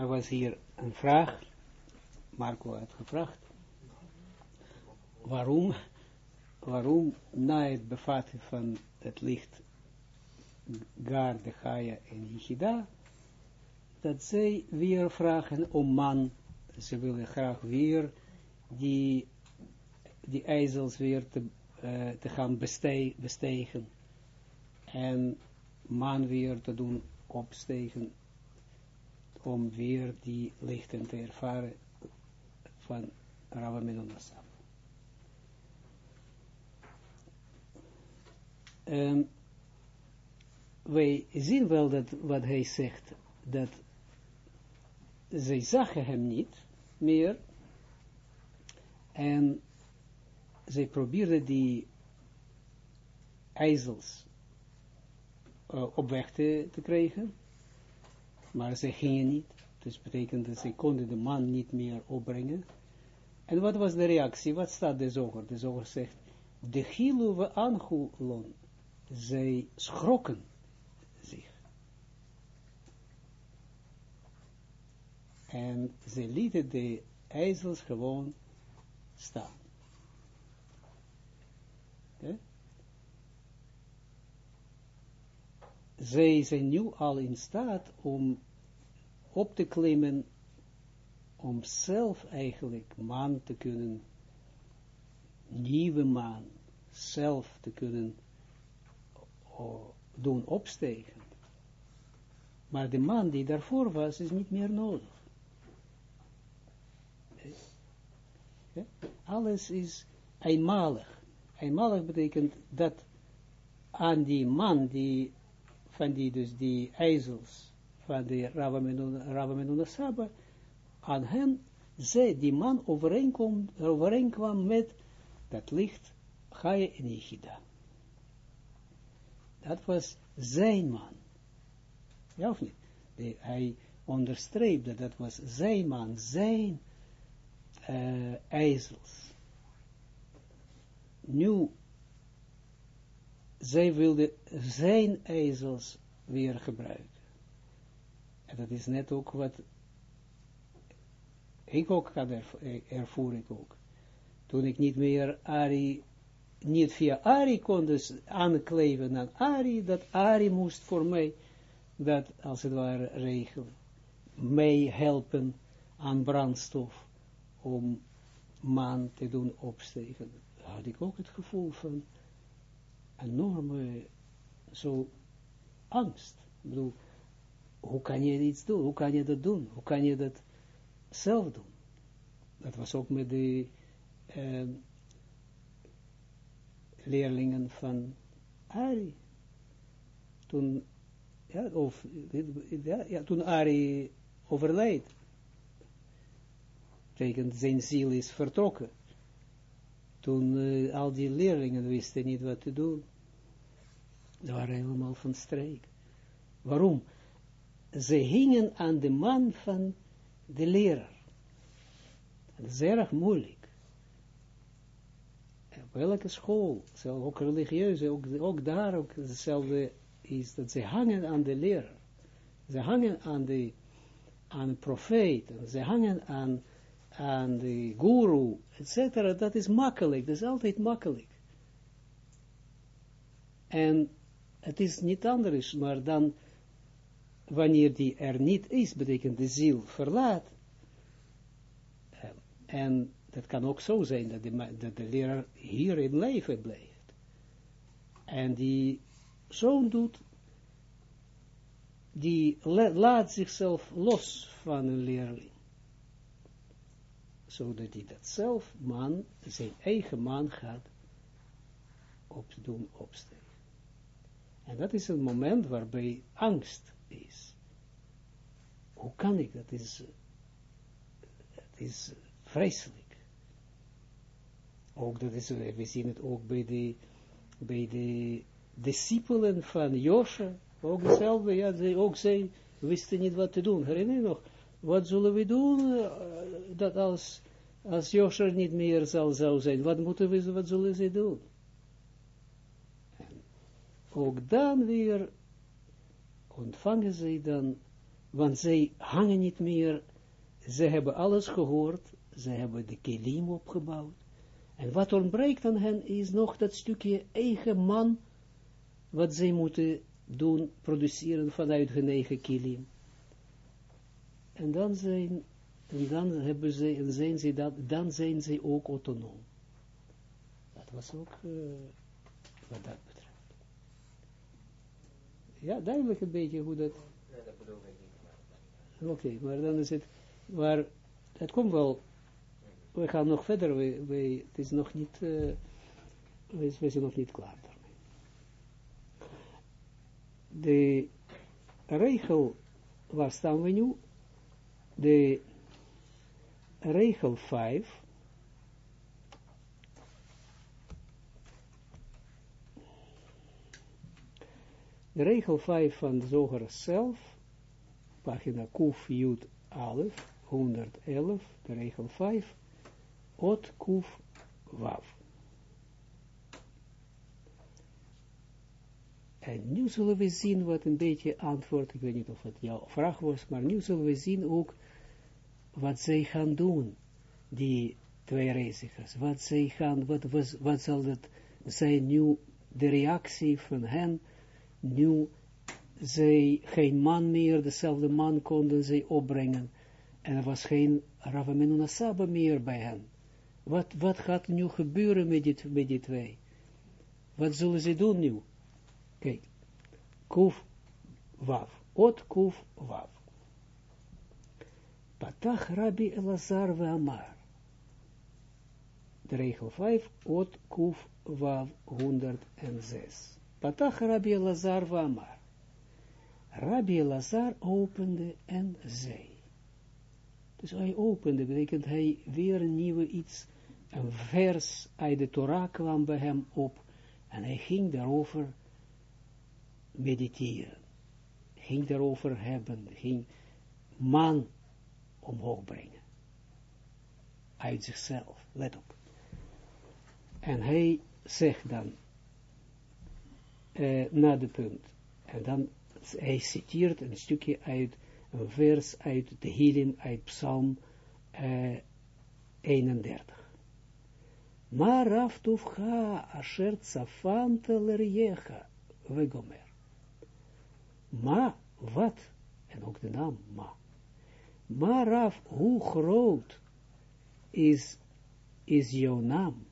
er was hier een vraag, Marco had gevraagd, waarom, waarom na het bevatten van het licht Gar, de Gaia en Yichida, dat zij weer vragen om man, ze willen graag weer die, die ijzels weer te, uh, te gaan bestijgen en man weer te doen opstegen om weer die lichten te ervaren van Ravamenonasam. Um, wij zien wel dat wat hij zegt, dat zij zagen hem niet meer en zij probeerden die ijzels uh, op weg te, te krijgen, maar ze gingen niet. Dus betekent dat ze konden de man niet meer opbrengen. En wat was de reactie? Wat staat de zoger? De zoger zegt, de gilu we angulon, zij schrokken zich. En ze lieten de ijzels gewoon staan. Okay? Zij zijn nu al in staat om op te klimmen, om zelf eigenlijk maan te kunnen, nieuwe maan, zelf te kunnen doen opstegen. Maar de man die daarvoor was, is niet meer nodig. Alles is eenmalig. Eenmalig betekent dat aan die man, die, van die, dus die ijzels, van de Ravamenuna Saba, aan hen, zij, die man overeenkwam met dat licht, Gaia en. Dat was zijn man. Ja of niet? De, hij onderstreepte dat dat was zijn man, zijn uh, ijzels. Nu, zij wilde zijn ijzels weer gebruiken. En dat is net ook wat ik ook had ervoer ik ook. Toen ik niet meer Ari niet via Ari kon dus aankleven aan Ari, dat Ari moest voor mij dat als het ware regelen. Mij helpen aan brandstof om maan te doen opstegen. Daar had ik ook het gevoel van enorme zo angst. Bedoel, hoe kan je iets doen? Hoe kan je dat doen? Hoe kan je dat zelf doen? Dat was ook met de uh, leerlingen van Ari. Toen, ja, of, ja, ja, toen Ari overleed, betekent zijn ziel is vertrokken. Toen uh, al die leerlingen wisten niet wat te doen. Ze waren helemaal van streek. Waarom? Ze hingen aan de man van de leraar. Dat is erg moeilijk welke school, zelf ook religieuze, ook, ook daar ook hetzelfde is, dat ze hangen aan de leraar. Ze hangen aan de, aan de profeet, ze hangen aan, aan de guru, etc. Dat is makkelijk, dat is altijd makkelijk. En het is niet anders, maar dan, wanneer die er niet is, betekent de ziel verlaat, en dat kan ook zo zijn dat de, dat de leraar hier in leven blijft. En die zoon doet, die laat zichzelf los van een leerling. Zodat hij dat zelf man, zijn eigen man gaat op doen opsteken. En dat is een moment waarbij angst is. Hoe kan ik? Dat is, dat is vreselijk. Ook dat is, we zien het ook bij de, bij de discipelen van Josje, ook hetzelfde, ja, ook zij wisten niet wat te doen. Herinner je nog, wat zullen we doen, uh, dat als, als Josje niet meer zal, zou zijn, wat moeten we, wat zullen ze doen? En ook dan weer ontvangen zij dan want zij hangen niet meer, ze hebben alles gehoord, ze hebben de kelim opgebouwd, en wat ontbreekt aan hen is nog dat stukje eigen man, wat zij moeten doen, produceren vanuit hun eigen kilim. En dan zijn, en dan hebben ze, en zijn ze dat, dan zijn ze ook autonoom. Dat was ook, uh, wat dat betreft. Ja, duidelijk een beetje hoe dat... Ja, dat bedoel ik niet. Oké, okay, maar dan is het, maar het komt wel, we gaan nog verder, we, we, het is nog niet, uh, we, we zijn nog niet klaar de regel, waar staan we nu? De regel 5. De regel 5 van zoger zelf, pagina Kuf Jud Alef, 111, de regel 5, Ot Kuf Wav. En nu zullen we zien wat een beetje antwoord, ik weet niet of het jouw vraag was, maar nu zullen we zien ook wat zij gaan doen, die twee reizigers. Wat zij gaan, wat, was, wat zal dat zijn nu, de reactie van hen, nu zij geen man meer, dezelfde man konden zij opbrengen. En er was geen Ravamenuna Saba meer bij hen. Wat, wat gaat nu gebeuren met die, met die twee? Wat zullen ze doen nu? Kijk, kuf wav, ot kuf wav. Patach Rabbi Elazar Amar. De regel 5, ot kuf wav 106. Patach Rabbi Elazar Amar. Rabbi Elazar opende en zei. Dus hij opende, betekent hij weer een nieuwe iets, een vers uit de Torah kwam bij hem op, en hij ging daarover mediteren. Ging daarover hebben, ging man omhoog brengen. Uit zichzelf, let op. En hij zegt dan, uh, na de punt, en dan, hij citeert een stukje uit, een vers uit de Hilim, uit Psalm uh, 31. Maar raftuf ha asher vegomer. Ma, wat? En ook de naam Ma. Maar Raf, hoe groot is, is jouw naam?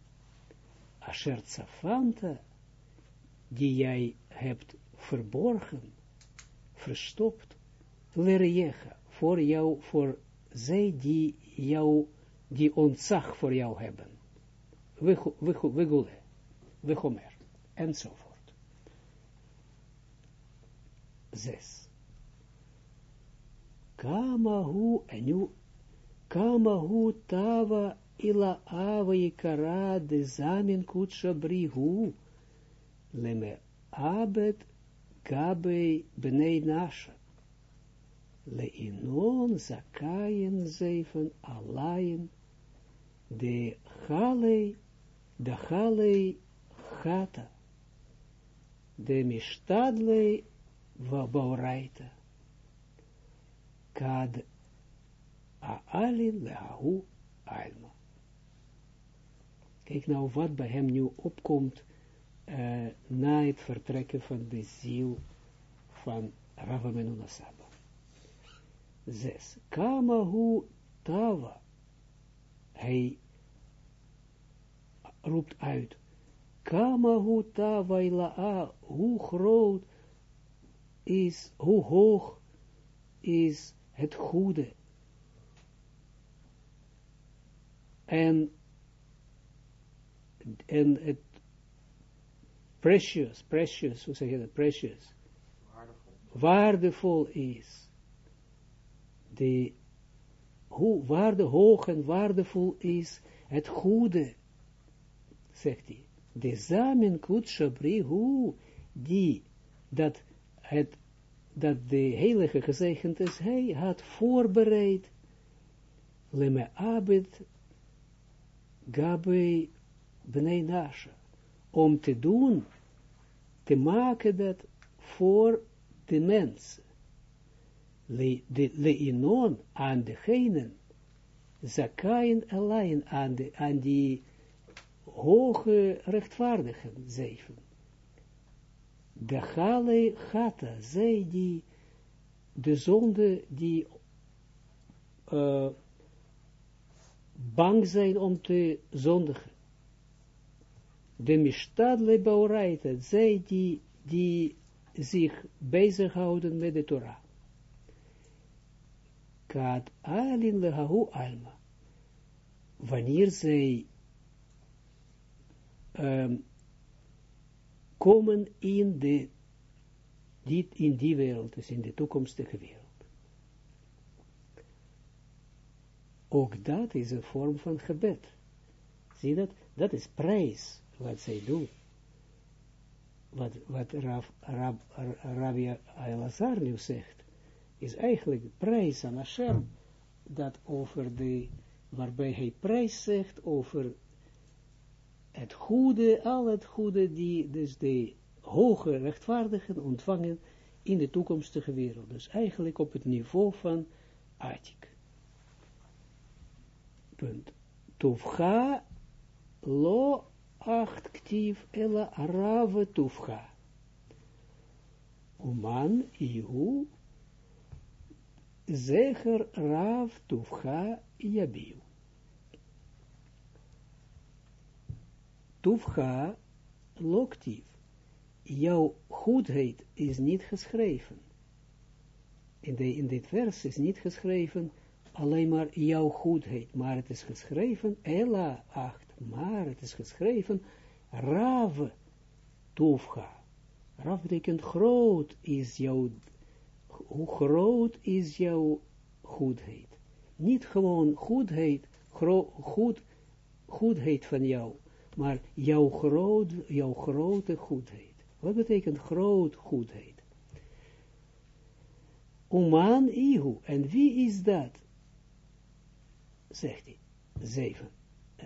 Asher Tzafanta, die jij hebt verborgen, verstopt, lerejecha, voor jou, voor zij die jou, die ontzag voor jou hebben. We, we, we, we, gomer, enzovoort. Zes. Kama hu, en nu, kama hu tava ila ava ikara de zamin kutsha brihu, leme abed gabe bnei nasha. Le inon zakayen zeven alayen, de halei, de halei gata, de mishtadlei Wabauraita. Kad Aalin alma. Kijk nou wat bij hem nu opkomt uh, na het vertrekken van de ziel van Ravamenuna Saba. Zes. Kamahu Tava. Hij roept uit. Kamahu Tava ila'a. Hoe groot is, hoe hoog is het goede. En, en het precious, precious, hoe zeg je dat, precious, waardevol, waardevol is. De, hoe waarde hoog en waardevol is het goede, zegt hij. De zamen kutshabri, hoe die, dat het, dat de heilige gezegend is, hij had voorbereid, leme abed, gabe bnei nasha, om te doen, te maken dat voor de mens. le, de, leinon aan degenen, zakain alleen aan, de, aan die hoge rechtvaardigen, zeven. De gale gata, zij die de zonde die uh, bang zijn om te zondigen. De mishtadle bauraita, zij die, die zich bezighouden met de Torah. Kad alin lehahu alma. Wanneer zij um, komen in, de, die, in die wereld, dus in de toekomstige wereld. Ook dat is een vorm van gebed. Zie dat? Dat is prijs wat zij doen. Wat, wat Rav, Rabbi Elazar nu zegt, is eigenlijk prijs aan Hashem, dat over de, waarbij hij prijs zegt over het goede, al het goede, die dus de hoge rechtvaardigen ontvangen in de toekomstige wereld. Dus eigenlijk op het niveau van Atik. Punt. Tufcha lo acht ela arave tufcha. Uman ihu zeger rav tufcha yabiu. Tufcha loktief. Jouw goedheid is niet geschreven. In, de, in dit vers is niet geschreven alleen maar jouw goedheid, maar het is geschreven, Ella 8, maar het is geschreven, Rav Tufcha. Rav betekent groot is jouw, hoe groot is jouw goedheid. Niet gewoon goedheid, gro, goed, goedheid van jou, maar jouw, groot, jouw grote goedheid. Wat betekent groot goedheid? Oman Ihu. En wie is dat? Zegt hij. Zeven.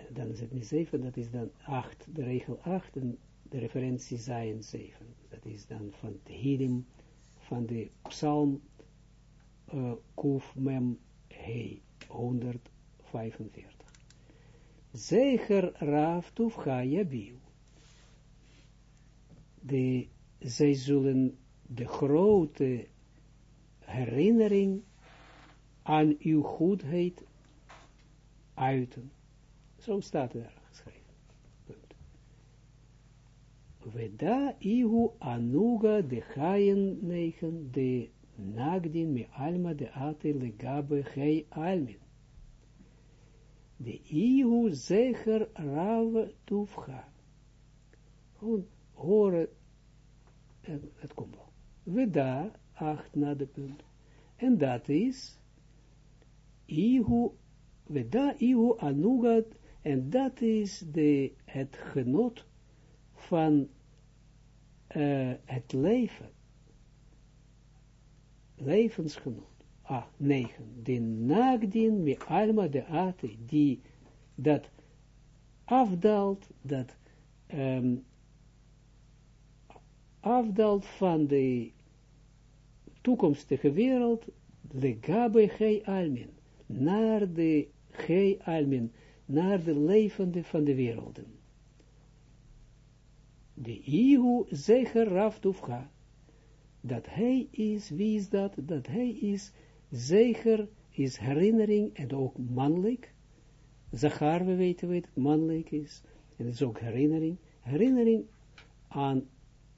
Dan is het niet zeven, dat is dan acht. De regel acht en de referentie zijn zeven. Dat is dan van de Hirim, van de psalm uh, Kuf Mem He, 145. Zeger Raaf Tufcha Yabiu. De, zij zullen de grote herinnering aan uw goedheid uiten. Zo staat er geschreven. Veda ihu anuga de chayen negen de nagdin me alma de ate legabe hei almin de ihu zeger rav tufcha. Gewoon horen, en het komt wel. We daar, acht na de punt. En dat is, ihu, we daar ihu anugat, en dat is de, het genot van uh, het leven. Levensgenot ah, 9. De nagdien me alma de ate, die dat afdaalt, dat um, afdaalt van de toekomstige wereld, de gabe gei almin, naar de gei almin, naar de levende van de werelden. De ihu zeger raftufcha, dat hij is, wie is dat? Dat hij is Zeker is herinnering en ook mannelijk. Zachar, we weten we het, mannelijk is. En het is ook herinnering. Herinnering aan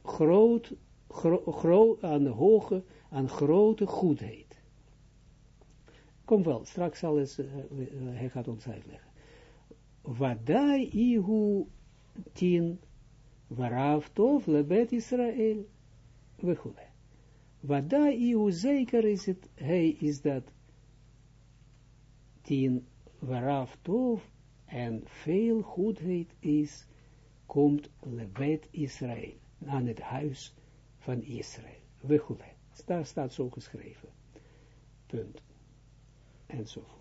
groot, gro, aan hoge, aan grote goedheid. Kom wel, straks alles, uh, hij gaat ons uitleggen. Wadai ihu tien, waaraf tof lebet Israël, we wat daar hoe zeker is het, is dat tien waaraf tof en veel goedheid is, komt lebet Israël, aan het huis van Israël. Wechule. Daar staat zo geschreven. Punt. Enzovoort.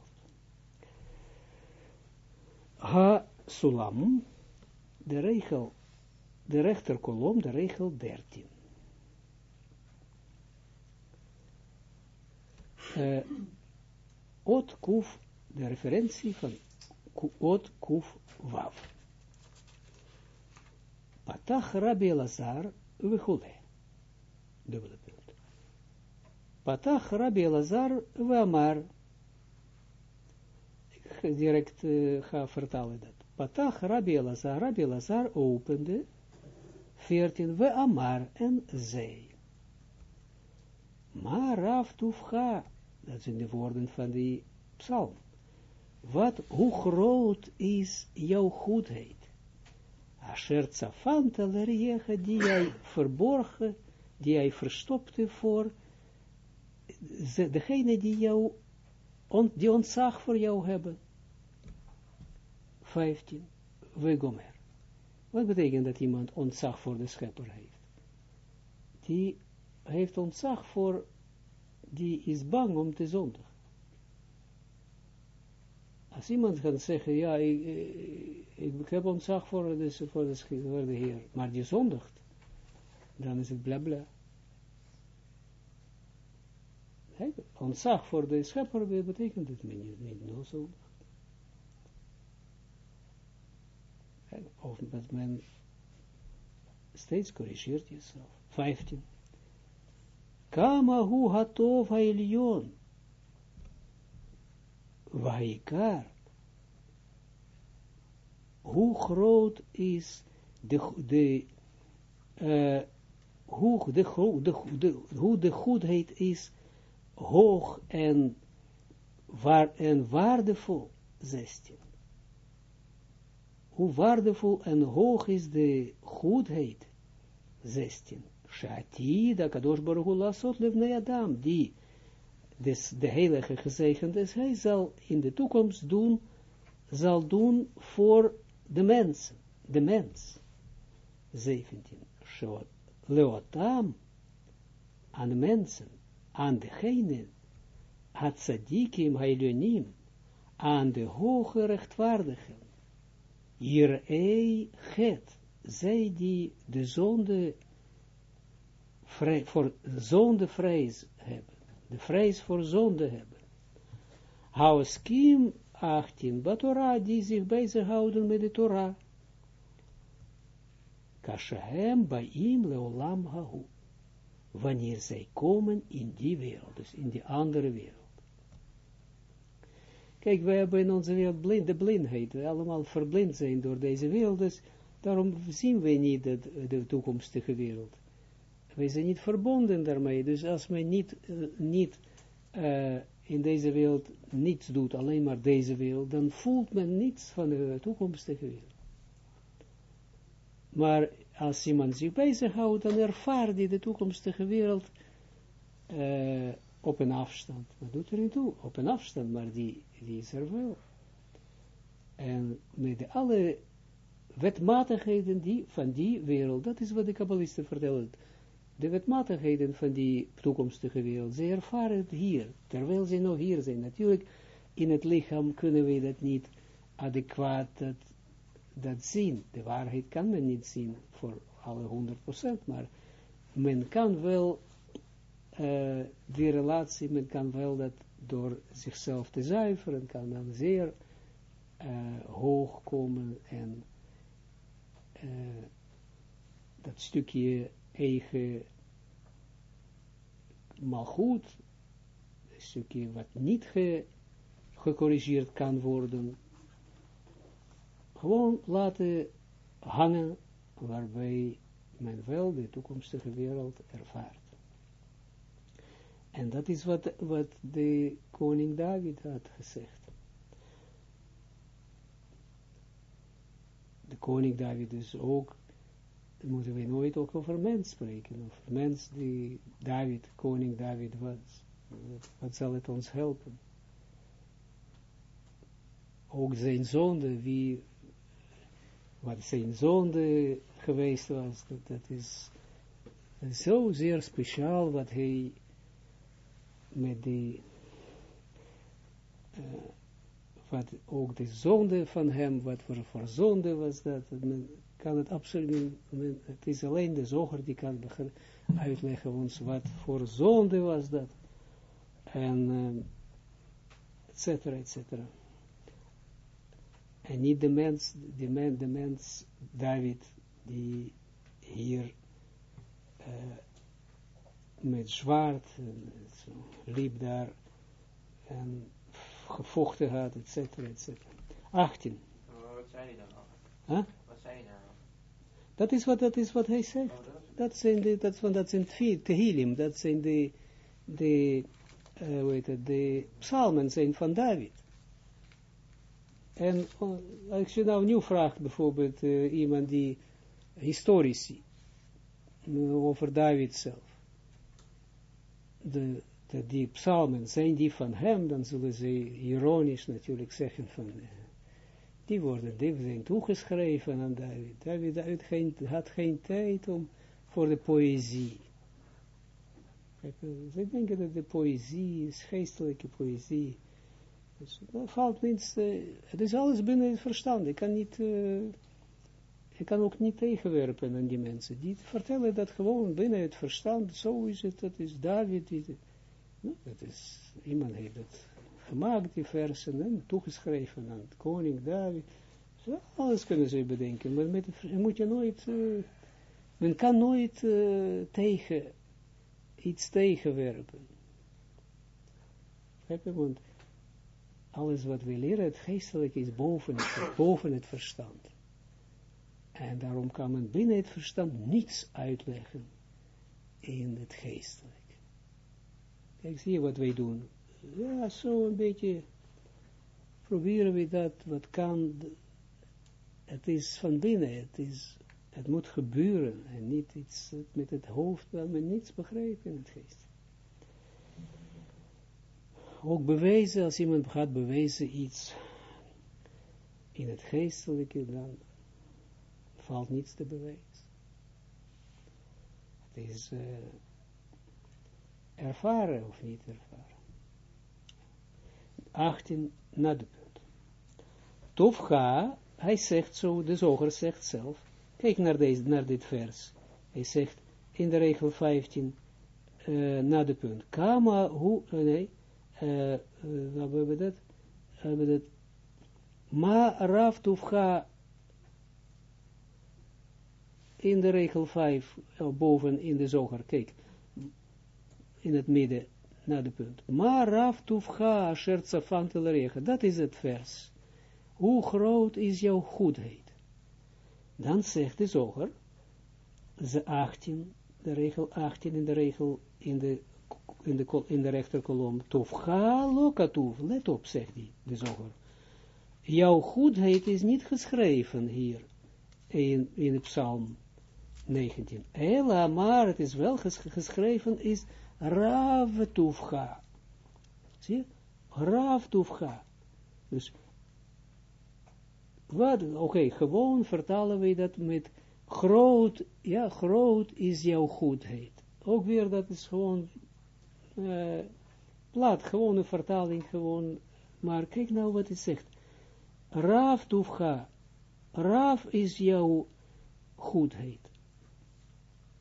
Ha sulam, de regel, de rechterkolom, de regel 13. Uh, ot kuf, de referentie van ot kuf wav. Patach Rabbi Elazar vechule. Dubbele punt. Patach Rabbi Elazar vamar. Ik direct uh, ga vertalen dat. Patach Rabbi Elazar, Rabbi Elazar opende, 14, we amar en zei. Maar Rav Tufcha, dat zijn de woorden van die psalm. Wat, hoe groot is jouw goedheid? Asher tzafanta leriecha, die jij verborgen, die jij verstopte voor degene die jou, on, die ontzag voor jou hebben. 15. Wegomer. Wat betekent dat iemand ontzag voor de schepper heeft? Die heeft ontzag voor, die is bang om te zondigen. Als iemand gaat zeggen, ja, ik, ik, ik heb ontzag voor de, voor, de, voor de Heer, maar die zondigt, dan is het blabla. Ontzag voor de schepper betekent het niet, niet no. Of dat men steeds corrigeert jezelf. 15. Kama hu hatov ha'ilyon. Hoe groot is de, de uh, hoe de, hoe de goedheid is hoog en, waar, en waardevol. 16 hoe waardevol en hoog is de goedheid. 16. Shati, da kadosh baruch lasot levnei adam, die des, de heilige gezegend is, hij zal in de toekomst doen, zal doen voor de mensen, de mens. 17. Shot, leotam, aan mensen, aan degene, het tzadikim, hailionim, aan de hoge rechtvaardigen, hier ei het, zij die de zonde vrij, voor zonde vrees hebben, de vrees voor zonde hebben. Hauskim 18, Batora, die zich bezighouden met de Torah. Kashahem baim leolam hahu. Wanneer zij komen in die wereld, dus in die andere wereld. Kijk, wij hebben in onze wereld blind, de blindheid, we allemaal verblind zijn door deze wereld, dus daarom zien wij niet de, de toekomstige wereld. Wij zijn niet verbonden daarmee, dus als men niet, uh, niet uh, in deze wereld niets doet, alleen maar deze wereld, dan voelt men niets van de toekomstige wereld. Maar als iemand zich bezighoudt, dan ervaart hij de toekomstige wereld uh, op een afstand. Wat doet er niet toe? Op een afstand, maar die, die is er wel. En met alle wetmatigheden die, van die wereld, dat is wat de kabbalisten vertellen, de wetmatigheden van die toekomstige wereld, ze ervaren het hier, terwijl ze nog hier zijn. Natuurlijk, in het lichaam kunnen we dat niet adequaat dat, dat zien. De waarheid kan men niet zien voor alle 100%, maar men kan wel uh, die relatie, men kan wel dat door zichzelf te zuiveren, kan dan zeer uh, hoog komen en uh, dat stukje eigen malgoed, een stukje wat niet ge, gecorrigeerd kan worden, gewoon laten hangen, waarbij men wel de toekomstige wereld ervaart. En dat is wat, wat de koning David had gezegd. De koning David dus ook, moeten we nooit ook over mens spreken, over mens die David, koning David was. Wat zal het ons helpen? Ook zijn zonde, wie, wat zijn zonde geweest was, dat, is zo zeer speciaal wat hij met die, uh, wat ook de zonde van hem, wat voor, voor zonde was dat, kan het absoluut, het is alleen de zoger die kan uitleggen ons wat voor zonde was dat. En uh, et cetera, et cetera. En niet de mens, de, men, de mens David, die hier uh, met zwaard liep daar en gevochten had, et cetera, et cetera. 18. Wat zei hij dan nog? Huh? Wat zei hij dan nog? Dat is wat, dat is wat hij zegt. Oh, dat zijn de, dat, want dat zijn Tehillim, dat zijn de, de, eh, hoe heet het, de psalmen zijn van David. En oh, als je nou nu vraagt, bijvoorbeeld eh, iemand die historici, eh, over David zelf, de, de, die psalmen, zijn die van hem, dan zullen ze ironisch natuurlijk zeggen van, eh, die worden, die zijn toegeschreven aan David. David had geen, geen tijd om, voor de poëzie. Eh, Ze denken dat de poëzie is geestelijke poëzie. Dus dat valt niets, eh, het is alles binnen het verstand. Ik kan niet, eh, ik kan ook niet tegenwerpen aan die mensen. Die vertellen dat gewoon binnen het verstand, zo is het, dat is David. Die, nou, dat is, iemand heeft het gemaakt, die versen, en toegeschreven aan koning David. Zo, alles kunnen ze bedenken, maar met, moet je nooit, eh, men kan nooit eh, tegen, iets tegenwerpen. Want alles wat we leren, het geestelijke is boven het, boven het verstand. En daarom kan men binnen het verstand niets uitleggen in het geestelijk. Kijk, zie je wat wij doen. Ja, zo een beetje proberen we dat, wat kan. Het is van binnen, het, is, het moet gebeuren en niet iets met het hoofd waar men niets begrijpt in het geest. Ook bewijzen, als iemand gaat bewijzen iets in het geestelijke, dan valt niets te bewijzen. Het is uh, ervaren of niet ervaren. 18 na de punt. Tofga, hij zegt zo, de zoger zegt zelf, kijk naar, deze, naar dit vers. Hij zegt in de regel 15 uh, na de punt. Kama, hoe, uh, nee, uh, wat hebben we dat? Hebben dat? Ma raf tofga in de regel 5, uh, boven in de zoger, kijk, in het midden, naar de punt. Ma raf tufcha asher. Dat is het vers. Hoe groot is jouw goedheid? Dan zegt de zoger, de 18, de regel 18 in de regel in de, in de, in de rechterkolom. Tufcha lokatuf. Let op, zegt die, de zoger. Jouw goedheid is niet geschreven hier in, in de psalm 19. Ela, maar het is wel ges geschreven, is Rav Tufcha. Zie je? Rav Tufcha. Dus, wat, oké, gewoon vertalen we dat met groot, ja, groot is jouw goedheid. Ook weer, dat is gewoon, uh, plat, gewoon een vertaling, gewoon, maar kijk nou wat het zegt. Rav Tufcha. Rav is jouw goedheid.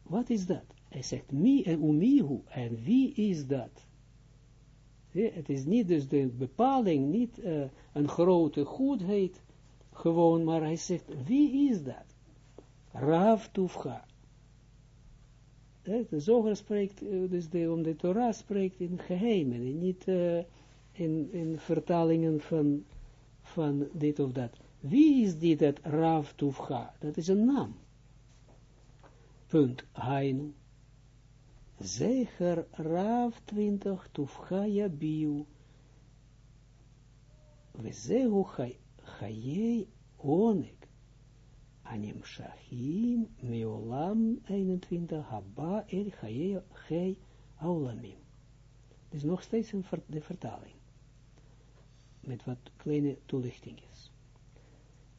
Wat is dat? Hij zegt, mi en umihu, en wie is dat? Het is niet dus de bepaling, niet uh, een grote goedheid, gewoon, maar hij zegt, wie is dat? Rav Tufcha. De zoger spreekt, dus de, om de Torah spreekt in geheimen, en niet uh, in, in vertalingen van, van dit of dat. Wie is dit dat Rav Tufcha? Dat is een naam. Punt, Hainu. Zeger Rav 20 Tufcha Yabiu. Wezehu Chayei Onek. Anim Shahim Meolam 21 Haba El Chayei Chei Aulamim. Dus nog steeds een de vertaling. Met wat kleine toelichtingjes.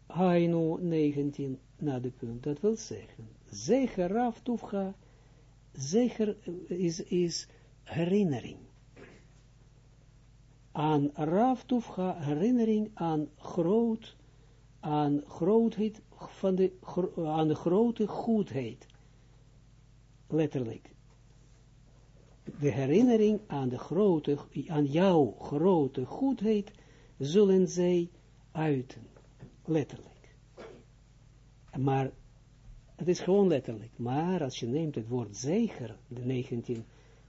Hainu 19 na de punt. Dat wil zeggen. Zeger Rav Tufcha zeker is, is herinnering. Aan Rav Tufcha, herinnering aan groot, aan grootheid van de, aan de grote goedheid. Letterlijk. de herinnering aan de grote, aan jouw grote goedheid, zullen zij uiten. Letterlijk. Maar, het is gewoon letterlijk. Maar als je neemt het woord zeger, de 19,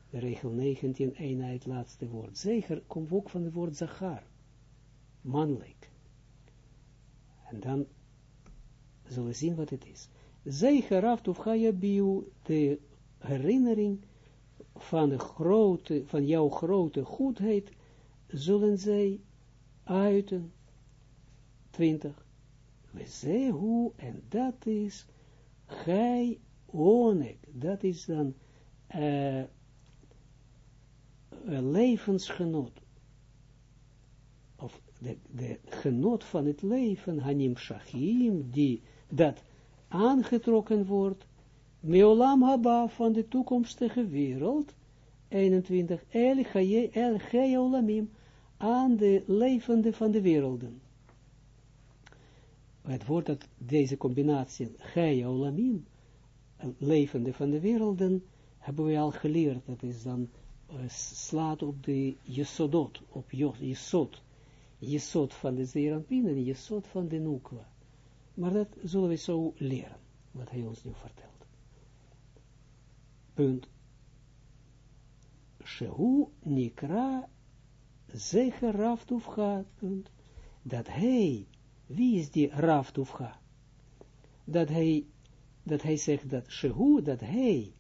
de regel 19, eenheid, laatste woord. Zeger komt ook van het woord zachar. Mannelijk. En dan zullen we zien wat het is. Zeger af of ga je de herinnering van, de grote, van jouw grote goedheid, zullen zij uiten. 20. We hoe, en dat is, gij onek, dat is dan uh, levensgenot, of de, de genot van het leven, Hanim Shachim, die dat aangetrokken wordt, Meolam Haba van de toekomstige wereld, 21, El Chaya Olamim, aan de levende van de werelden. Het woord dat deze combinatie, Chaya Olamim, levende van de werelden, hebben we al geleerd, dat is dan, uh, slaat op de Jesodot, op Jesod, Jesod van de Zeranpin en Jesod van de Nukwa. Maar dat zullen we zo leren, wat hij ons nu vertelt. Punt. Shehu nikra zeker raftufcha. Punt. Dat hij, wie is die raftufcha? Dat hij, dat hij zegt dat Shehu, dat hij,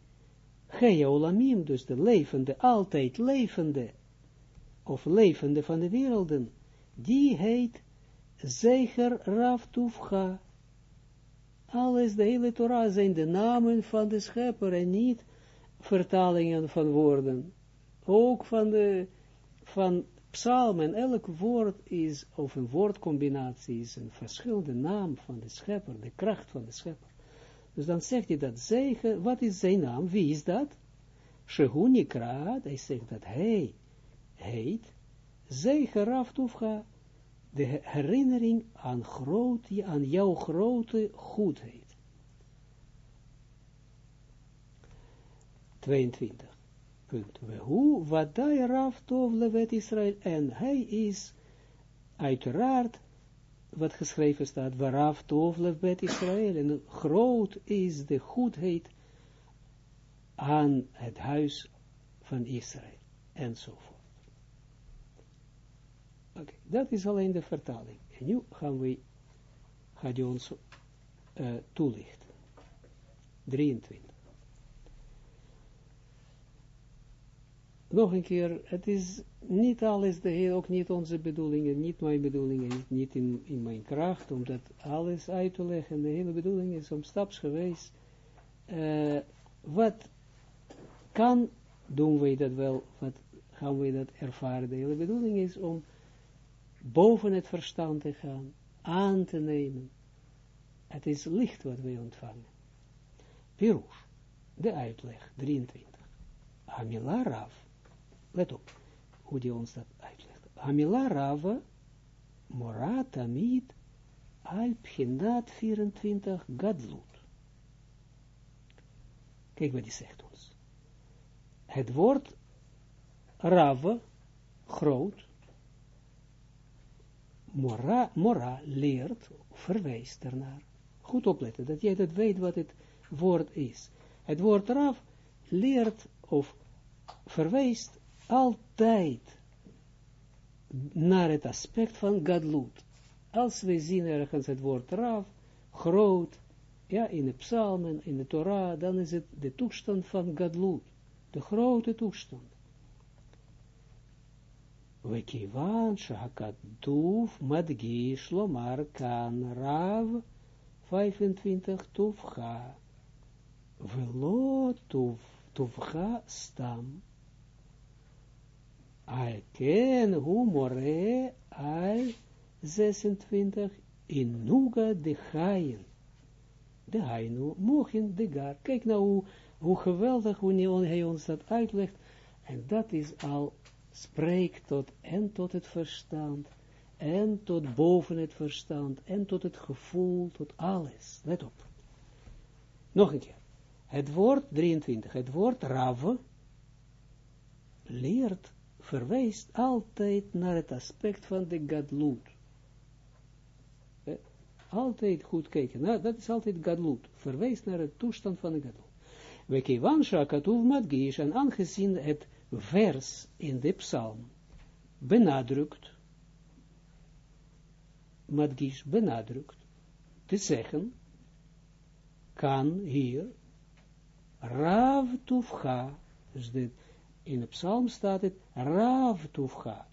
Geja olamim, dus de levende, altijd levende, of levende van de werelden, die heet Zeger Raftufcha. Alles, de hele Torah zijn de namen van de schepper en niet vertalingen van woorden. Ook van de van psalmen, elk woord is, of een woordcombinatie is een verschillende naam van de schepper, de kracht van de schepper. Dus dan zegt hij dat zeggen, wat is zijn naam, wie is dat? Shehunikra, hij zegt dat hij heet, zegen Raftufcha, de herinnering aan, groot, aan jouw grote goedheid. 22. Punt. Hoe, wat Rav Tov Levet Israël. En hij is uiteraard, wat geschreven staat, Rav Tov Levet Israël. En groot is de goedheid aan het huis van Israël. Enzovoort. Oké, dat is alleen de vertaling. En nu gaan we, gaat hij ons uh, toelichten. 23. Nog een keer, het is niet alles, de ook niet onze bedoelingen, niet mijn bedoelingen, niet in, in mijn kracht, om dat alles uit te leggen. De hele bedoeling is om stapsgewijs, uh, wat kan, doen wij dat wel, wat gaan wij dat ervaren. De hele bedoeling is om boven het verstand te gaan, aan te nemen. Het is licht wat wij ontvangen. Pirush, de uitleg, 23. Amila Rav. Let op, hoe die ons dat uitlegt. Hamila Rava, Morat Amid, al 24 Gadlut. Kijk wat die zegt ons. Het woord Rava, groot, Mora, mora leert, verwijst ernaar. Goed opletten, dat jij dat weet wat het woord is. Het woord Rav leert of verwijst altijd naar het aspect van Gadlut. Als we zien ergens het woord Rav, groot, ja, in de psalmen, in de Torah, dan is het de toestand van Gadlut, de grote toestand. Wekivan shakatuf madgish lomar kan Rav 25 tufcha, velo tuf, tufcha stam. Al ken hu more al 26 in nuga de haien. De hainu mogen de gar. Kijk nou hoe, hoe geweldig hoe hij ons dat uitlegt. En dat is al spreekt tot en tot het verstand. En tot boven het verstand. En tot het gevoel. Tot alles. Let op. Nog een keer. Het woord 23. Het woord rave leert, verwijst altijd naar het aspect van de gadlut. Eh, Altijd goed kijken, nou, dat is altijd gadlut, verwijst naar het toestand van de gadlut. We kivan shakatuv madgish, en aangezien het vers in de psalm benadrukt, madgish benadrukt, te zeggen, kan hier, rav tufcha, dus in de psalm staat het, rav tufcha,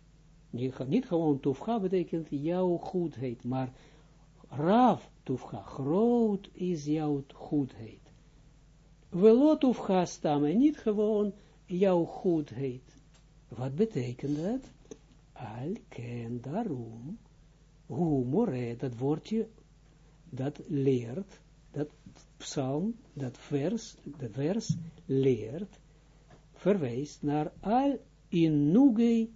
niet, gewoon tufcha betekent jouw goedheid, maar rav tufcha, groot is jouw goedheid. Velot tufcha stammen, niet gewoon jouw goedheid. Wat betekent dat? Al ken daarom, hoe more, dat woordje, dat leert, dat psalm, dat vers, dat vers leert, verwijst naar al in nuge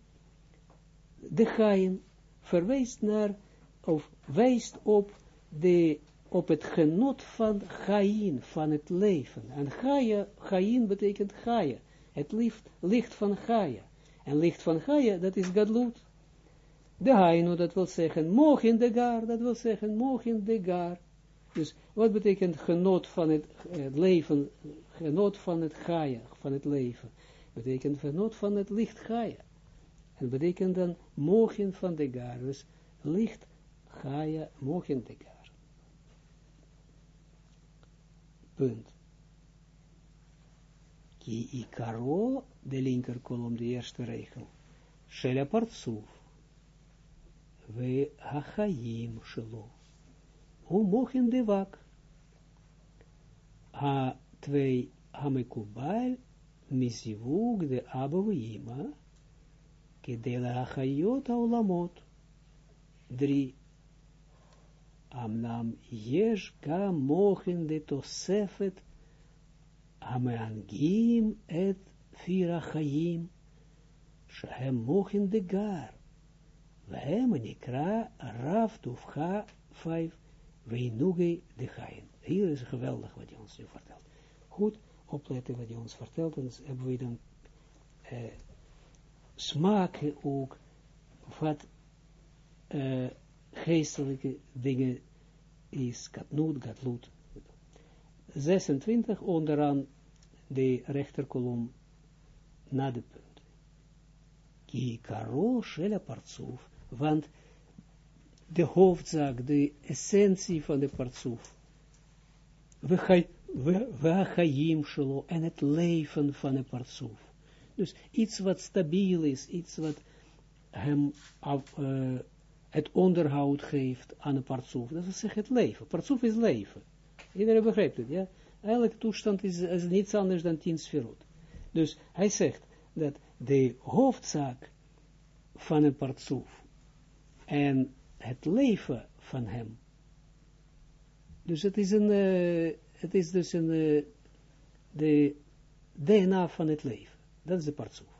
de gaien, verwijst naar, of wijst op de, op het genot van gaien, van het leven. En gaien betekent gaia, het licht, licht van gaia. En licht van gaia, dat is gadlut. De hainu, dat wil zeggen, mogen de gar, dat wil zeggen, mogen de gar. Dus wat betekent genot van het, het leven, genot van het gaia, van het leven? Betekent genot van het licht gaia. En betekent dan mogen van de gar, dus licht gaia, mogen de gar. Punt. Ki ikaro, de linker kolom, de eerste regel. Shela partsuf. We hachayim shelo. Hoe mogen de wak? Ha twee hamekubal misivug de abouima kedela hachayot aulamot. Drie. Amnam yesh ga mogen de tosefet Ameangim et fira chayim, shehem mochen de gar, vehem nikra raf tufcha vijf, weinuge de chayin. Hier is geweldig wat hij ons nu vertelt. Goed opletten wat hij ons vertelt, dan hebben we dan eh, smaken ook wat uh, geestelijke dingen is, katnoot, gatloot. 26 onderaan de rechterkolom na de punt. Ki karo shela partsuf, want de hoofdzaak, de essentie van de partsuf, we chaim shelo, en het leven van de partsuf. Dus iets wat stabiel is, iets wat hem af, het onderhoud geeft aan een partsuf. Dat is het leven. Partsuf is leven. Iedereen begrijpt het, ja? Elke toestand is, is niets anders dan tien sferot. Dus hij zegt dat de hoofdzaak van een partsoef en het leven van hem. Dus het is een, het is dus een, uh, de DNA van het leven. Dat is de partsoef.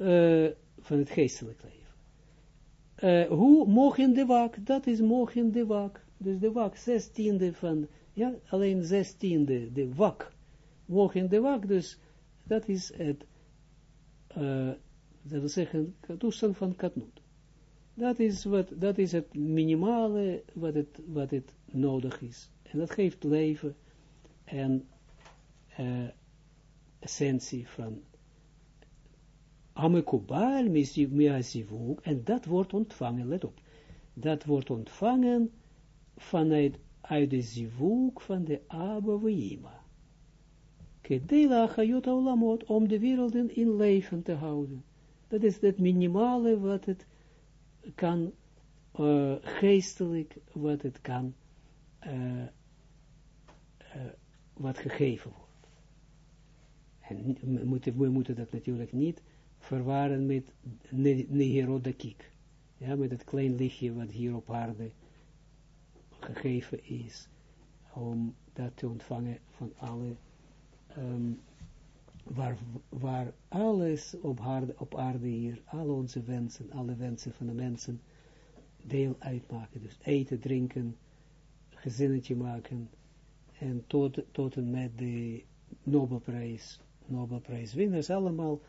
Uh, van het geestelijk leven. hoe mogen de wak? Dat is mogen de wak. Dus de wak, zestiende van ja, alleen zestiende, de wak. Mogen de wak, dus dat is het, uh, dat wil zeggen, toestand van katnoot. Dat is, wat, dat is het minimale wat het, wat het nodig is. En dat geeft leven en uh, essentie van Amekubal miasivuk, en dat wordt ontvangen, let op, dat wordt ontvangen vanuit uit de zivuk van de Abba Kedela Chayot om de werelden in leven te houden. Dat is het minimale wat het kan, uh, geestelijk, wat het kan, uh, uh, wat gegeven wordt. En we moeten, we moeten dat natuurlijk niet verwaren met Negerodakik. Ja, met het klein lichtje wat hier op aarde gegeven is, om dat te ontvangen van alle, um, waar, waar alles op aarde, op aarde hier, al onze wensen, alle wensen van de mensen, deel uitmaken. Dus eten, drinken, gezinnetje maken, en tot, tot en met de Nobelprijs, Nobelprijswinnaars, allemaal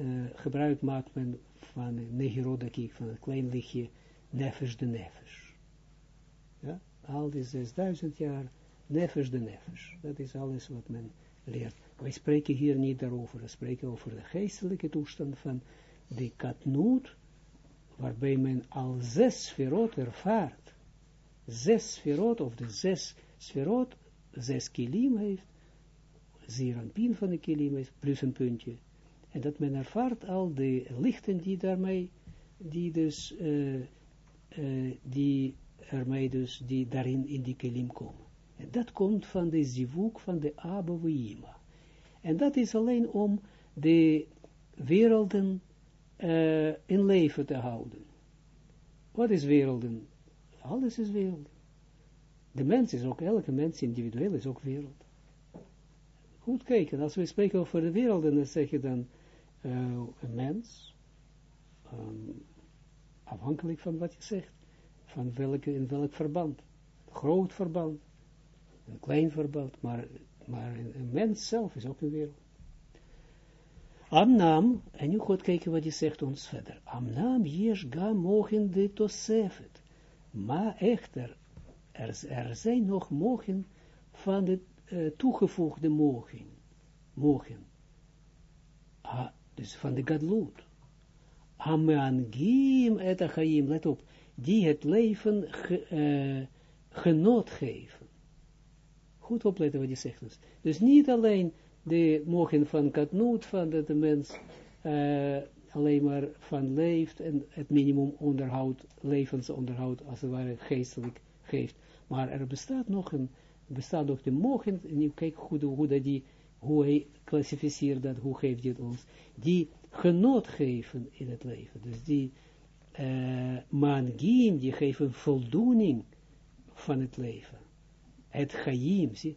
uh, gebruik maakt men van de Nehirodakik, van het klein lichtje, nefesh de nefesh. Ja, al die 6000 jaar, nefesh de nefesh. Dat is alles wat men leert. Wij spreken hier niet daarover, we spreken over de geestelijke toestand van de katnoot, waarbij men al zes sferot ervaart. Zes sferot, of de zes sferot, zes kilim heeft, pin van de kilim heeft, plus een puntje. En dat men ervaart al de lichten die daarmee, die dus, uh, uh, die ermee dus, die daarin in die kilim komen. En dat komt van de zivuk van de Abouima. En dat is alleen om de werelden uh, in leven te houden. Wat is werelden? Alles is wereld. De mens is ook, elke mens individueel is ook wereld. Goed kijken, als we spreken over de wereld, dan zeg je dan uh, een mens, um, afhankelijk van wat je zegt, van welke, in welk verband. Groot verband, een klein verband, maar, maar een, mens zelf is ook een wereld. Amnam, en nu goed kijken wat je zegt ons verder. Amnam, yesh ga mogen de tosefet. Maar echter, er, er zijn nog mogen van de uh, toegevoegde mogen. Mogen. Ah, dus van de gadloed. Amangim et achaim, let op, die het leven ge, uh, geven. Goed opletten wat je zegt dus. Dus niet alleen de mogen van katnoot, van dat de mens uh, alleen maar van leeft en het minimum onderhoud, levensonderhoud, als het ware geestelijk geeft. Maar er bestaat nog een, bestaat nog de mogen, en je kijkt goed hoe, dat die, hoe hij klassificeert dat, hoe geeft het ons, die genot geven in het leven. Dus die uh, mangiem, die geven voldoening van het leven. Het chaim, zie,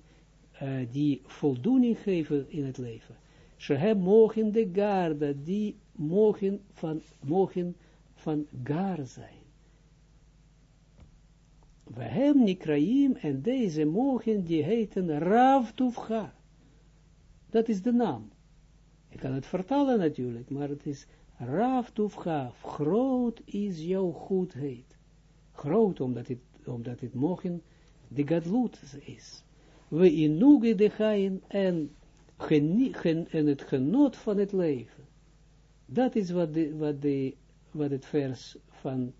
uh, die voldoening geven in het leven. Shehem mogen de garda, die mogen van, mogen van gar zijn. We hem nikraim en deze mogen die heten Rav Tuvcha. Dat is de naam. Ik kan het vertalen natuurlijk, maar het is Rav Tuvcha. Groot is jouw goedheid. Groot omdat het, omdat het mogen de gadlut is we inuge de gain en, gen, en het genot van het leven. Dat is wat, de, wat, wat het vers van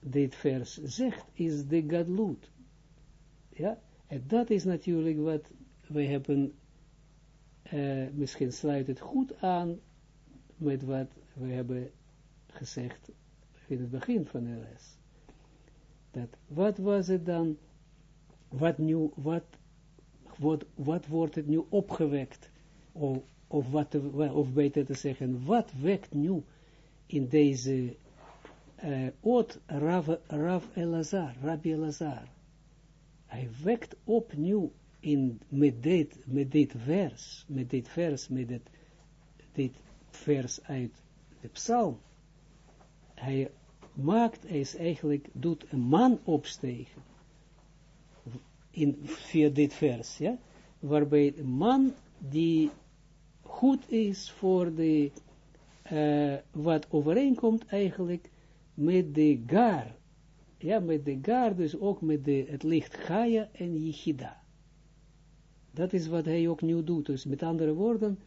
dit vers zegt, is de gadlut. Ja, en dat is natuurlijk wat we hebben, uh, misschien sluit het goed aan met wat we hebben gezegd in het begin van de les. Dat, wat was het dan, wat nu, wat wat, wat wordt het nu opgewekt, of, of, wat, of beter te zeggen, wat wekt nu in deze uh, oot Rav, Elazar, Rabbi Elazar. Hij wekt opnieuw in, met, dit, met dit vers, met dit vers, met dit, dit vers uit de psalm. Hij maakt, hij is eigenlijk, doet een man opstegen in, via dit vers, ja, waarbij een man die goed is voor de, uh, wat overeenkomt eigenlijk met de gar, ja, met de gar, dus ook met de, het licht Gaia en Yichida. Dat is wat hij ook nu doet, dus met andere woorden,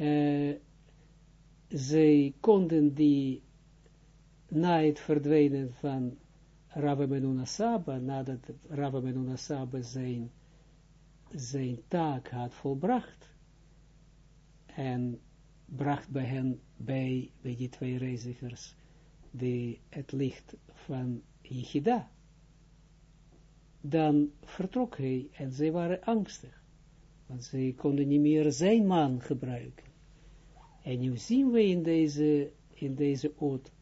uh, zij konden die na het verdwijnen van Rabbi Menuna Saba, nadat Rabbi Menuna Saba zijn, zijn taak had volbracht, en bracht bij hen, bij die twee reizigers, de, het licht van Yichida, dan vertrok hij en zij waren angstig, want zij konden niet meer zijn man gebruiken. En nu zien we in deze, in deze oot,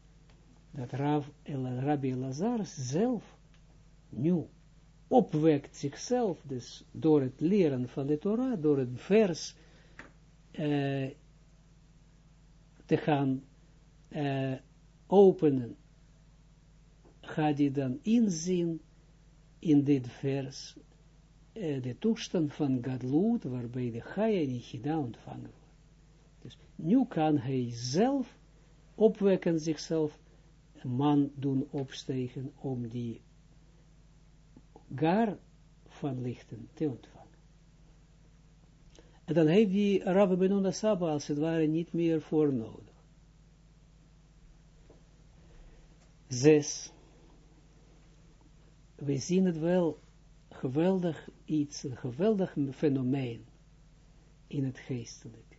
dat Rav, El, Rabbi Lazar zelf nu opwekt zichzelf, dus door het leren van de Torah, door het vers uh, te gaan uh, openen, gaat hij dan inzien in dit vers uh, de toestand van Gadlut, waarbij de Chaya en Chida ontvangen Dus nu kan hij zelf opwekken zichzelf, een man doen opstegen om die gar van lichten te ontvangen. En dan heeft die Rabbi Benona Saba als het ware niet meer voor nodig. Zes. We zien het wel geweldig iets, een geweldig fenomeen in het geestelijke.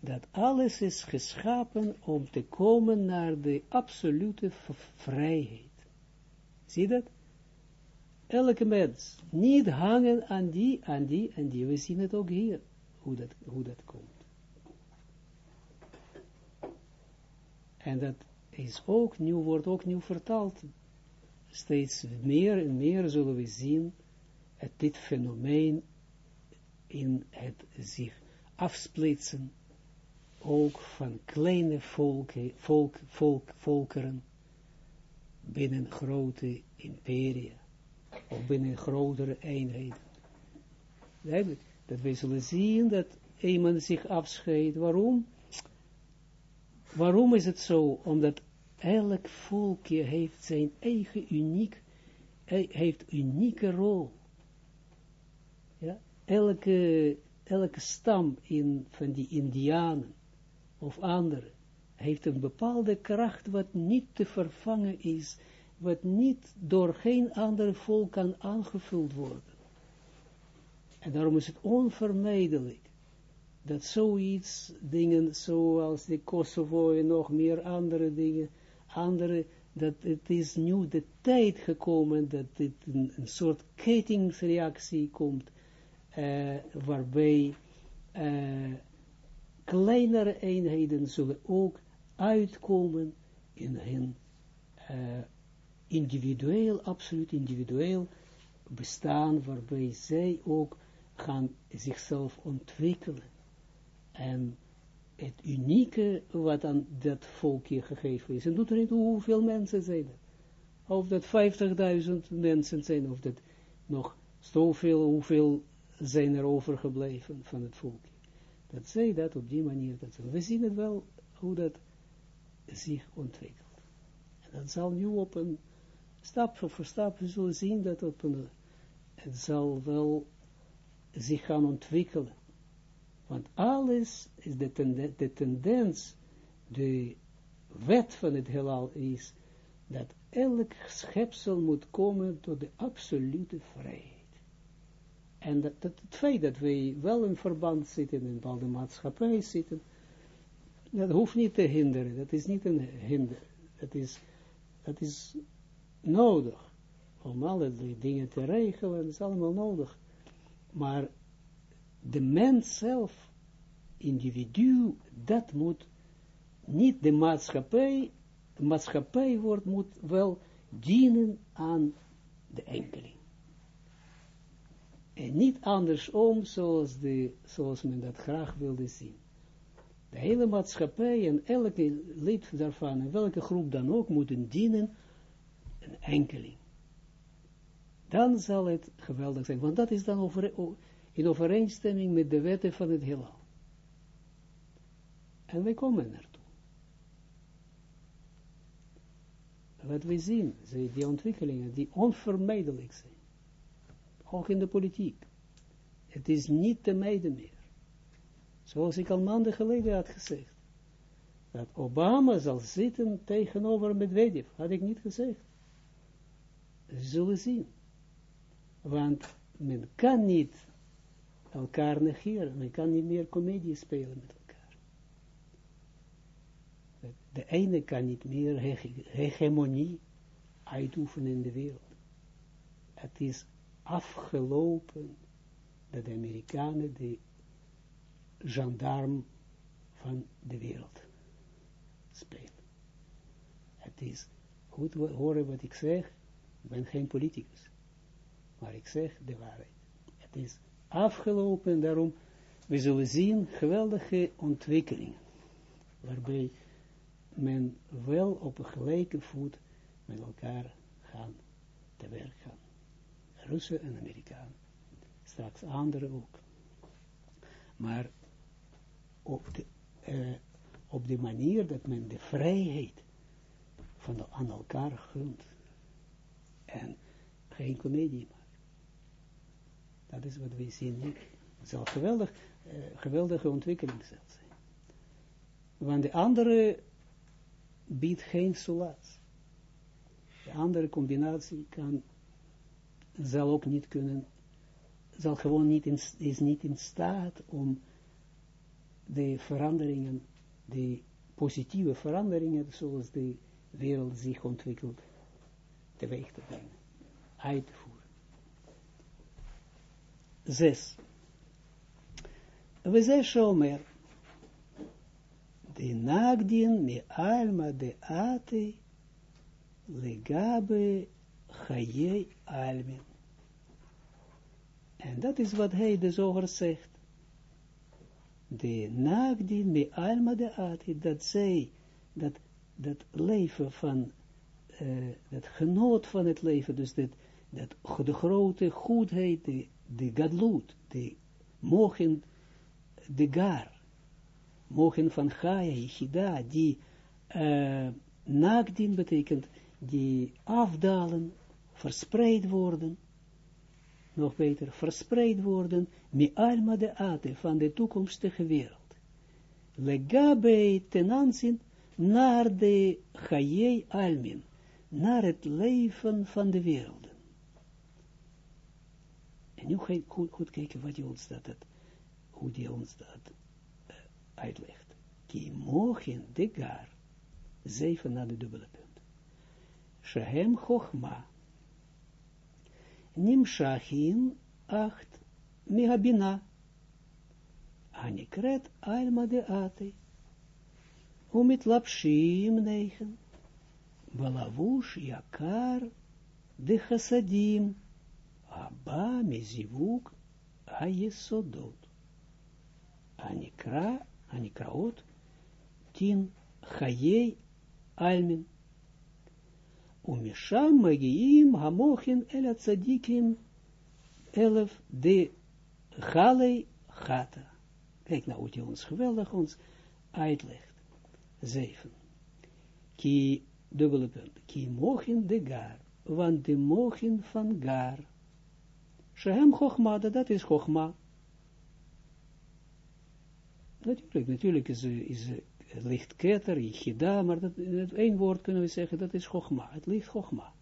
Dat alles is geschapen om te komen naar de absolute vrijheid. Zie dat? Elke mens, niet hangen aan die, aan die, en die. We zien het ook hier, hoe dat, hoe dat komt. En dat is ook nieuw, wordt ook nieuw vertaald. Steeds meer en meer zullen we zien het, dit fenomeen in het zich afsplitsen, ook van kleine volken, volk, volk, volkeren binnen grote imperia, of binnen grotere eenheden. Dat we zullen zien dat iemand zich afscheidt. Waarom? Waarom is het zo? Omdat elk volkje heeft zijn eigen uniek, heeft unieke rol. Ja? Elke, elke stam in, van die indianen of anderen heeft een bepaalde kracht wat niet te vervangen is, wat niet door geen ander volk kan aangevuld worden. En daarom is het onvermijdelijk dat zoiets, dingen zoals de Kosovo en nog meer andere dingen, andere, dat het is nu de tijd gekomen dat dit een, een soort kettingsreactie komt, uh, waarbij uh, kleinere eenheden zullen ook uitkomen in hun uh, individueel, absoluut individueel bestaan, waarbij zij ook gaan zichzelf ontwikkelen. En het unieke wat aan dat volkje gegeven is. En doet er niet hoeveel mensen zijn er. Of dat 50.000 mensen zijn, of dat nog zoveel, hoeveel zijn er overgebleven van het volkje. Dat zij dat op die manier, dat we zien het wel, hoe dat zich ontwikkelt. En dat zal nu op een stap voor stap, we zullen zien dat op een, het zal wel zich gaan ontwikkelen. Want alles is de, de tendens, de wet van het heelal is, dat elk schepsel moet komen tot de absolute vrijheid. En dat, het feit dat wij wel in verband zitten, in een bepaalde maatschappij zitten, dat hoeft niet te hinderen, dat is niet een hinder, dat is, dat is nodig, om alle dingen te regelen, dat is allemaal nodig. Maar de mens zelf, individu, dat moet niet de maatschappij, de maatschappij wordt, moet wel dienen aan de enkeling. En niet andersom, zoals, de, zoals men dat graag wilde zien. De hele maatschappij en elke lid daarvan, en welke groep dan ook, moeten dienen een enkeling. Dan zal het geweldig zijn, want dat is dan over, in overeenstemming met de wetten van het heelal. En wij komen naartoe. Wat we zien, die ontwikkelingen die onvermijdelijk zijn. Ook in de politiek. Het is niet te mijden meer. Zoals ik al maanden geleden had gezegd. Dat Obama zal zitten tegenover Medvedev. Had ik niet gezegd. Ze zullen zien. Want men kan niet elkaar negeren. Men kan niet meer comedie spelen met elkaar. De ene kan niet meer hegemonie uitoefenen in de wereld. Het is afgelopen dat de Amerikanen de gendarm van de wereld spelen. Het is, goed horen wat ik zeg, ik ben geen politicus, maar ik zeg de waarheid. Het is afgelopen, daarom, we zullen zien geweldige ontwikkelingen, waarbij men wel op een gelijke voet met elkaar gaan te werk gaan. Russen en Amerikanen. Straks anderen ook. Maar op de, uh, op de manier dat men de vrijheid van de, aan elkaar gunt. En geen comedie. Dat is wat we zien nu. Het zal geweldig, uh, geweldige ontwikkeling zijn. Want de andere biedt geen solas. De andere combinatie kan, zal ook niet kunnen, zal gewoon niet in, is niet in staat om de veranderingen, de positieve veranderingen, zoals de wereld zich ontwikkelt, teweeg te brengen, uit. Zes. We zijn shomer, de nagdin me alma de ate, legabe chaye almin. En dat is wat hij de zoger zegt. De nagdin me alma de ate, dat zij, dat, dat leven van, uh, dat genoot van het leven, dus dat, dat de grote goedheid, de, de gadloed, de mogen, de gar, mogen van Gaia, Yichida, die uh, nagdien betekent, die afdalen, verspreid worden, nog beter, verspreid worden, mi alma de ate, van de toekomstige wereld. Legabe ten aanzien naar de Chayei Almin, naar het leven van de werelden. En nu ga ik goed, goed kijken wat hij ons dat, hoe die ons dat uh, uitlegt. Ki mogen de gar, zeven naar de dubbele punt. Shehem chochma, nimshachin acht, mihabina, anikret alma de ate, umit lapshim negen, balavush yakar, de chasadim, abba mizivuk, hayesodot. Anikra, Anikraot, tien, Chayei, Almin. Umisham Magiim, Hamochin, El Tzadikim, elf, de Chalei, Chata. Kijk nou hoe ons geweldig ons uitlegt. Zeven. Ki, dubbele ki mochin de gar, want de mochin van gar. Shehem Chochma, dat is Chochma. Natuurlijk, natuurlijk is, is het licht keter, yichida, maar dat, in één woord kunnen we zeggen, dat is chogma, het licht chogma.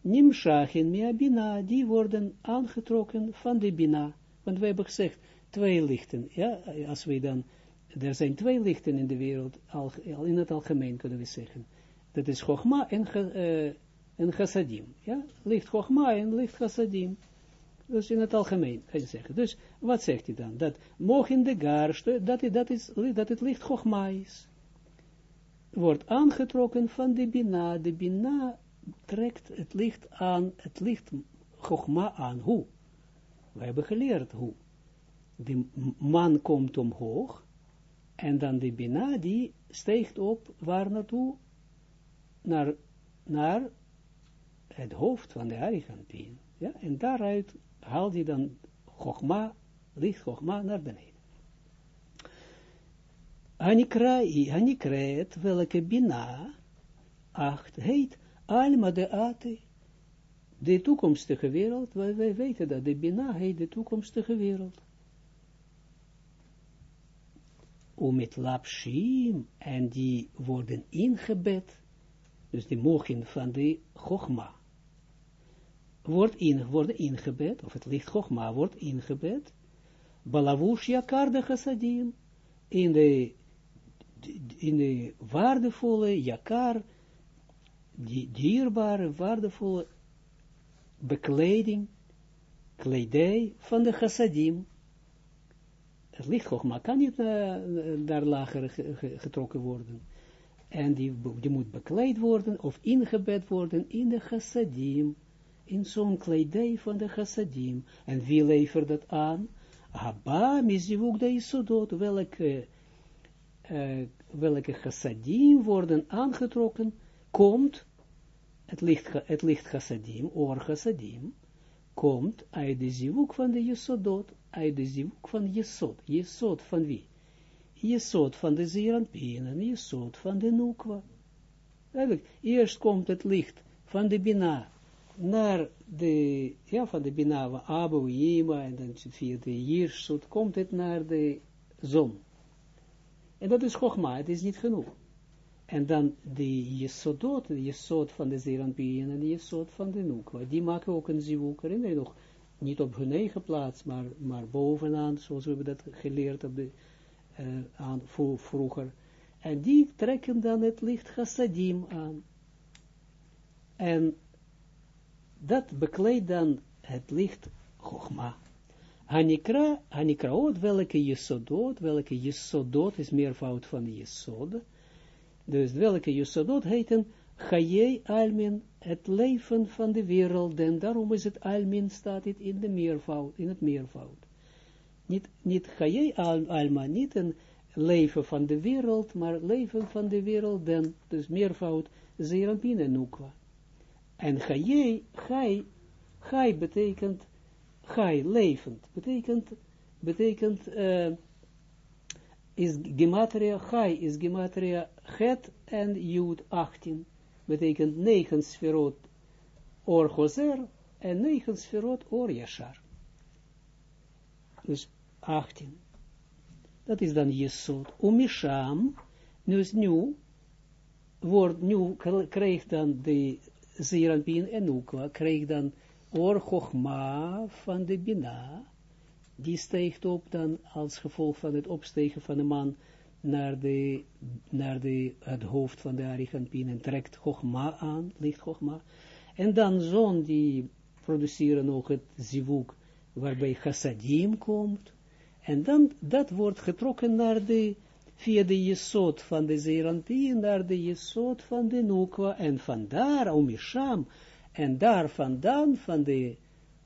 Nimshachin miabina, die worden aangetrokken van de bina, want we hebben gezegd, twee lichten, ja, als we dan, er zijn twee lichten in de wereld, al, in het algemeen kunnen we zeggen, dat is chogma en, en chassadim, ja, licht chogma en licht chassadim, dus in het algemeen, kan je zeggen. Dus, wat zegt hij dan? Dat mogen de gaarste, dat, dat, het licht Chogma is. Wordt aangetrokken van de Bina. De Bina trekt het licht aan, het licht Chogma aan. Hoe? We hebben geleerd hoe. De man komt omhoog, en dan de Bina die steekt op, waar naartoe? Naar, naar het hoofd van de Arigantin. Ja, en daaruit haal die dan Chogma, licht Chogma naar beneden. Hanikreet, welke Bina, acht, heet Alma de Ate, de toekomstige wereld, wij, wij weten dat de Bina heet de toekomstige wereld. Om het lapshim, en die worden ingebed, dus die mogen van de Chogma wordt, in, worden ingebed, of het licht wordt ingebed, Balavush Yakar de Chassadim, in de, in de waardevolle Yakar, die dierbare, waardevolle bekleding, kledij van de Chassadim. Het licht kan niet uh, daar lager getrokken worden. En die, die moet bekleed worden, of ingebed worden in de Chassadim in zo'n kledij van de chassadim. En wie levert dat aan? Abba, mizivuk de isodot, welke, uh, welke chassadim worden aangetrokken, komt, het licht, het licht chassadim, or chassadim, komt uit de zivuk van de jesodot, uit de zivuk van jesod. Jesod van wie? jesot van de Zeranpien en jesot van de Nukwa. Eerst komt het licht van de Bina naar de, ja, van de Bina, van Abu, Yima, en dan via de Jirsut, komt het naar de zon. En dat is Chogma, het is niet genoeg. En dan de Jesodot, de Jesod van de Zeranpien en de Jesod van de Nukwa, die maken ook een zivuk, herinner je nog, niet op hun eigen plaats, maar, maar bovenaan, zoals we hebben dat geleerd op de, uh, aan, vroeger. En die trekken dan het licht chassadim aan. En dat bekleedt dan het licht chogma. Hanikra, hanikraot, welke jesodot, welke jesodot is meervoud van jesod. Dus welke jesodot heten Chayei Almin, het leven van de wereld, en daarom is het Almin, staat het in de meervoud, in het meervoud. Niet, niet Chayei Alma, niet een leven van de wereld, maar leven van de wereld, dus meervoud, Zerampin Nukwa. En Chayei, Chai, Chai betekent, Chai, levend, betekent, betekent, uh, is gematria, Chai is gematria, Het en Jud 18 betekent negen sferot or gozer en negen sferot or yashar. Dus 18. Dat is dan Jesod. Umisham, dus nu, wordt nu, krijgt dan de Zeranpin en Ukwa, krijgt dan or van de Bina, die steekt op dan als gevolg van het opstegen van de man, naar, de, naar de, het hoofd van de Ariganpin en trekt Chogma aan, licht Chogma. En dan zon die produceren ook het zivuk, waarbij chassadim komt. En dan, dat wordt getrokken naar de, via de jesot van de Zeranpin, naar de jesot van de Nukwa. En vandaar, Omisham, en daar vandaan, van de,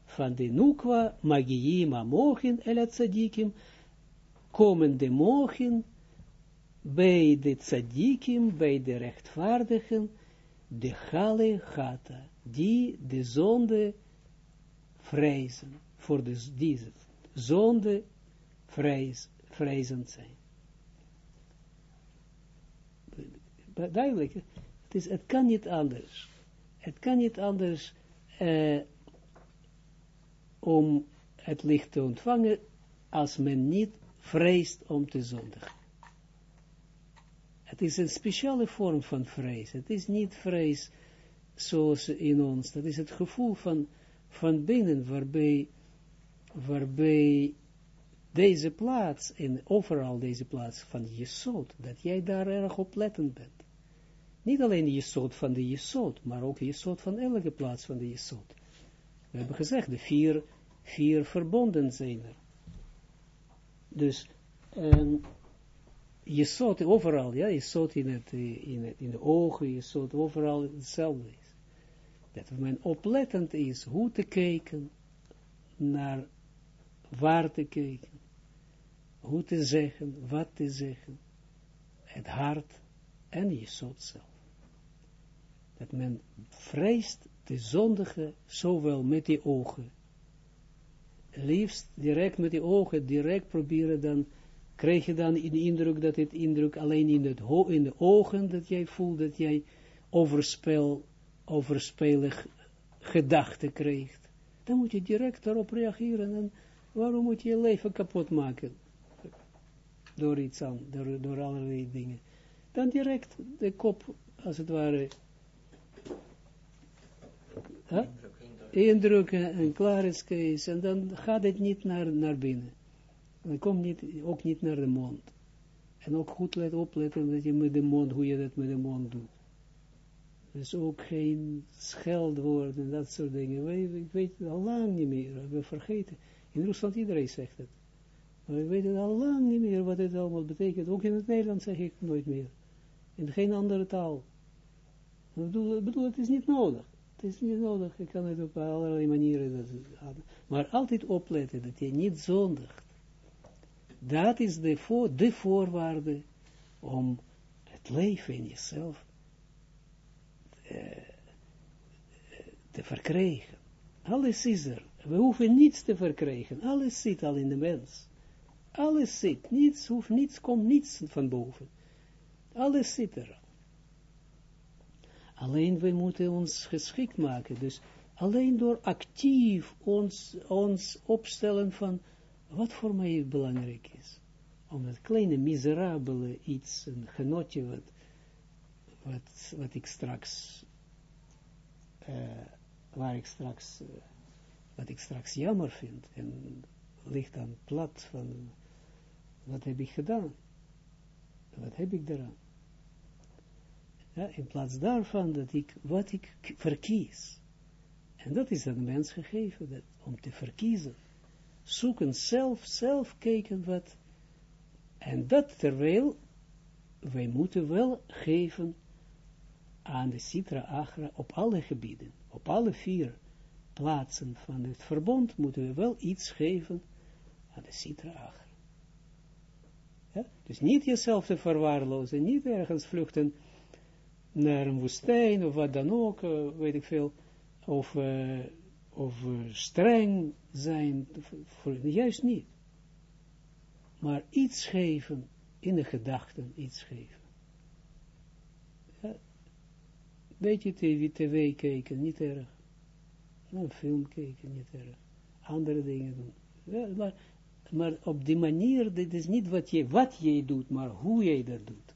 van de Nukwa, Magiyim, Amochin, Elat Tzadikim, komen de Mochin, bij de tzadikim, bij de rechtvaardigen, de gata, die de zonde vrezen, voor de, deze zonde vrees, vrezend zijn. Duidelijk, het, is, het kan niet anders. Het kan niet anders uh, om het licht te ontvangen, als men niet vreest om te zondigen. Het is een speciale vorm van vrees. Het is niet vrees zoals in ons. Dat is het gevoel van, van binnen, waarbij, waarbij deze plaats, en overal deze plaats van Jesod, dat jij daar erg oplettend bent. Niet alleen Jesod van de Jesod, maar ook Jesod van elke plaats van de Jesod. We hebben gezegd, de vier, vier verbonden zijn er. Dus, je zout overal, ja, je zout in, het, in, het, in de ogen, je zout overal hetzelfde is. Dat men oplettend is hoe te kijken naar waar te kijken, hoe te zeggen, wat te zeggen, het hart en je zout zelf. Dat men vreest de zondige zowel met die ogen, liefst direct met die ogen, direct proberen dan krijg je dan de indruk dat het indruk alleen in, het in de ogen dat jij voelt, dat jij overspel, overspelig gedachten krijgt. Dan moet je direct daarop reageren en waarom moet je je leven kapot maken? Door iets aan, door, door allerlei dingen. Dan direct de kop, als het ware, huh? indrukken en klaar is kees, en dan gaat het niet naar, naar binnen. En komt niet, ook niet naar de mond. En ook goed let opletten dat je met de mond, hoe je dat met de mond doet. Dus ook geen scheldwoord en dat soort dingen. Ik weet het al lang niet meer. We vergeten. In Rusland iedereen zegt het. Maar we weten al lang niet meer wat het allemaal betekent. Ook in het Nederlands zeg ik nooit meer. In geen andere taal. Ik bedoel, bedoel, het is niet nodig. Het is niet nodig. Ik kan het op allerlei manieren. Dat, maar altijd opletten dat je niet zondigt. Dat is de, voor, de voorwaarde om het leven in jezelf uh, te verkrijgen. Alles is er. We hoeven niets te verkrijgen. Alles zit al in de mens. Alles zit, niets hoeft, niets komt, niets van boven. Alles zit er. Alleen we moeten ons geschikt maken, dus alleen door actief ons, ons opstellen van wat voor mij belangrijk is. Om dat kleine miserabele iets, een genotje wat, wat, wat ik straks, uh, waar ik straks, uh, wat ik straks jammer vind, en ligt dan plat van, wat heb ik gedaan? Wat heb ik daaraan? In plaats daarvan dat ik, wat ik verkies. En dat is aan mens gegeven, dat, om te verkiezen. Zoeken zelf, zelf kijken wat. En dat terwijl wij moeten wel geven aan de Sitra Agra op alle gebieden, op alle vier plaatsen van het verbond moeten we wel iets geven aan de Sitra Agra. Dus niet jezelf te verwaarlozen, niet ergens vluchten naar een woestijn of wat dan ook, uh, weet ik veel, of, uh, of uh, streng zijn, voor, juist niet. Maar iets geven, in de gedachten iets geven. Ja. Beetje tv, tv kijken, niet erg. Een film kijken, niet erg. Andere dingen doen. Ja, maar, maar op die manier, dit is niet wat je, wat jij doet, maar hoe jij dat doet.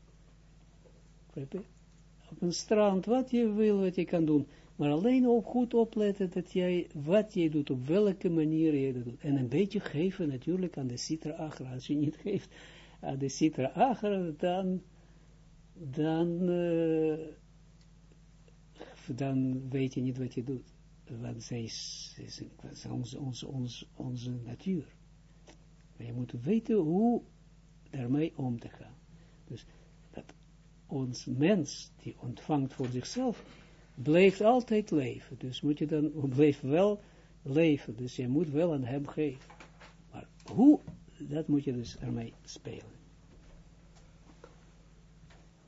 Begrijp? Op een strand, wat je wil, wat je kan doen. Maar alleen ook goed opletten dat jij, wat jij doet, op welke manier je dat doet. En een beetje geven natuurlijk aan de citra agra. Als je niet geeft aan de citra agra, dan, dan, uh, dan weet je niet wat je doet. Want zij is, onze, onze, onze, onze natuur. Je moet weten hoe daarmee om te gaan. Ons mens, die ontvangt voor zichzelf, blijft altijd leven. Dus moet je dan, blijft wel leven. Dus je moet wel aan hem geven. Maar hoe, dat moet je dus ermee spelen.